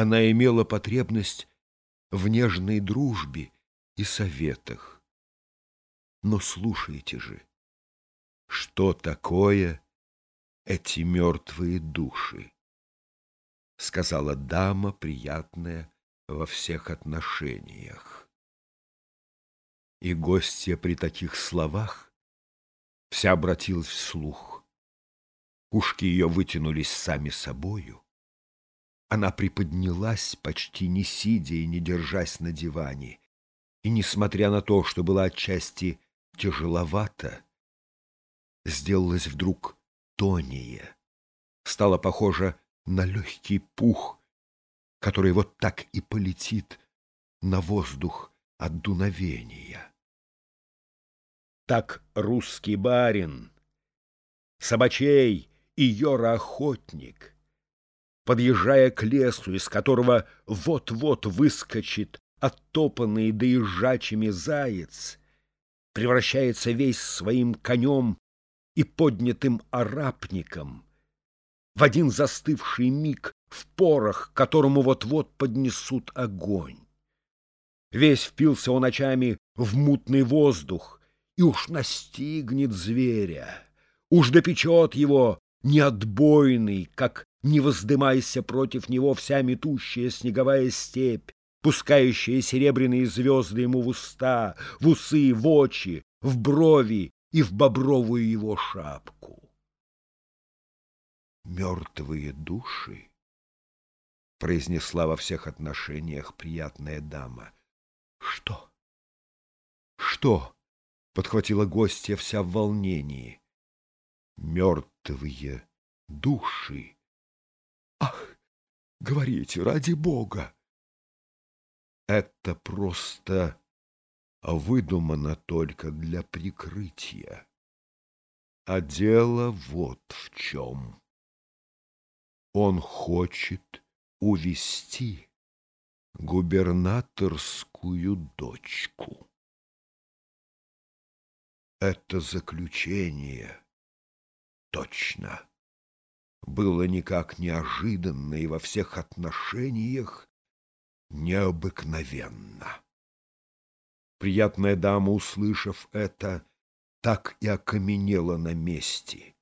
Она имела потребность в нежной дружбе и советах. Но слушайте же, что такое эти мертвые души? Сказала дама, приятная во всех отношениях. И гостья при таких словах вся обратилась вслух. Ушки ее вытянулись сами собою. Она приподнялась, почти не сидя и не держась на диване, и, несмотря на то, что была отчасти тяжеловато, сделалась вдруг тонее, стала похожа на легкий пух, который вот так и полетит на воздух от дуновения. Так русский барин, собачей и Йора-охотник, подъезжая к лесу, из которого вот-вот выскочит оттопанный доезжачими заяц, превращается весь своим конем и поднятым арапником в один застывший миг в порох, которому вот-вот поднесут огонь. Весь впился он очами в мутный воздух и уж настигнет зверя, уж допечет его неотбойный, как не воздымайся против него вся метущая снеговая степь, пускающая серебряные звезды ему в уста, в усы, в очи, в брови и в бобровую его шапку. «Мертвые души», — произнесла во всех отношениях приятная дама. «Что? Что?» — подхватила гостья вся в волнении. «Мертвые души». «Ах, говорите, ради Бога!» Это просто выдумано только для прикрытия. А дело вот в чем. Он хочет увести губернаторскую дочку. Это заключение точно было никак неожиданно и во всех отношениях необыкновенно. Приятная дама, услышав это, так и окаменела на месте.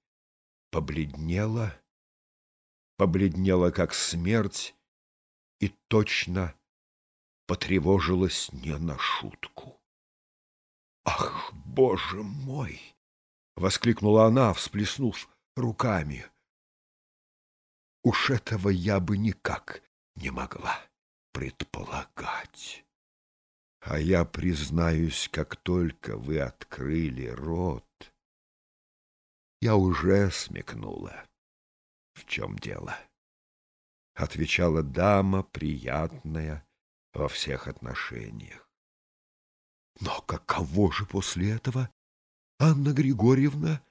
Побледнела, побледнела, как смерть, и точно потревожилась не на шутку. «Ах, боже мой!» — воскликнула она, всплеснув руками. «Уж этого я бы никак не могла предполагать. А я признаюсь, как только вы открыли рот, я уже смекнула, в чем дело. Отвечала дама, приятная во всех отношениях. Но каково же после этого, Анна Григорьевна,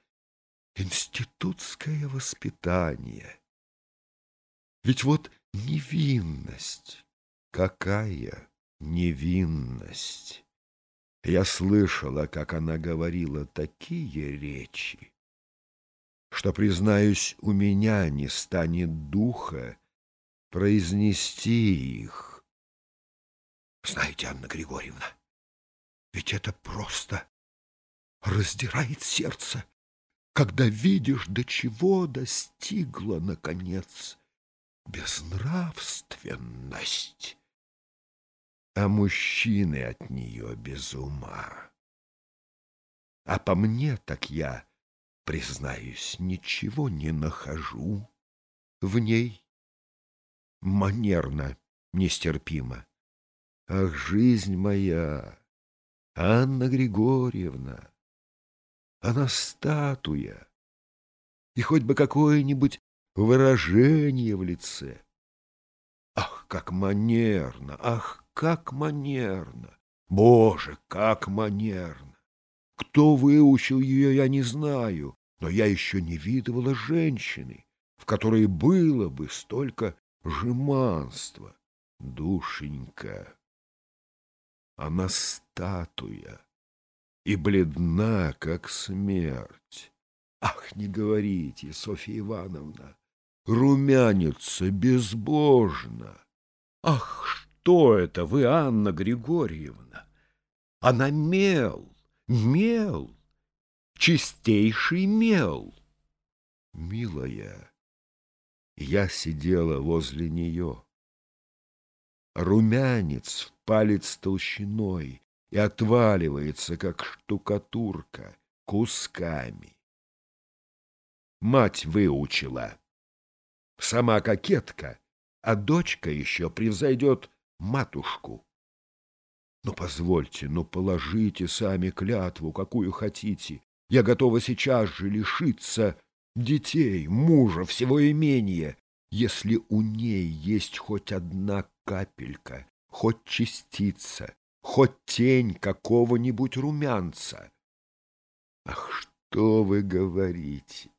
институтское воспитание? Ведь вот невинность, Какая невинность! Я слышала, как она говорила такие речи, что, признаюсь, у меня не станет духа произнести их. Знаете, Анна Григорьевна, ведь это просто раздирает сердце, когда видишь, до чего достигла, наконец, безнравственность а мужчины от нее без ума. А по мне так я, признаюсь, ничего не нахожу в ней. Манерно, нестерпимо. Ах, жизнь моя, Анна Григорьевна, она статуя, и хоть бы какое-нибудь выражение в лице. Ах, как манерно, ах, как манерно! Боже, как манерно! Кто выучил ее, я не знаю, но я еще не видывала женщины, в которой было бы столько жеманства. Душенька, она статуя и бледна, как смерть. Ах, не говорите, Софья Ивановна, румянится безбожно. Ах, что это вы, Анна Григорьевна? Она мел, мел, чистейший мел. Милая, я сидела возле нее. Румянец в палец толщиной и отваливается, как штукатурка, кусками. Мать выучила. Сама кокетка, а дочка еще превзойдет матушку. Ну, позвольте, ну, положите сами клятву, какую хотите. Я готова сейчас же лишиться детей, мужа, всего имения, если у ней есть хоть одна капелька, хоть частица, хоть тень какого-нибудь румянца. Ах, что вы говорите,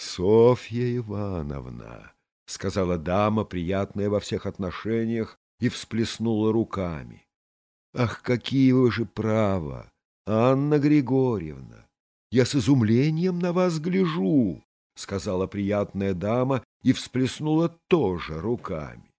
Софья Ивановна! — сказала дама, приятная во всех отношениях, и всплеснула руками. — Ах, какие вы же права, Анна Григорьевна! Я с изумлением на вас гляжу, — сказала приятная дама и всплеснула тоже руками.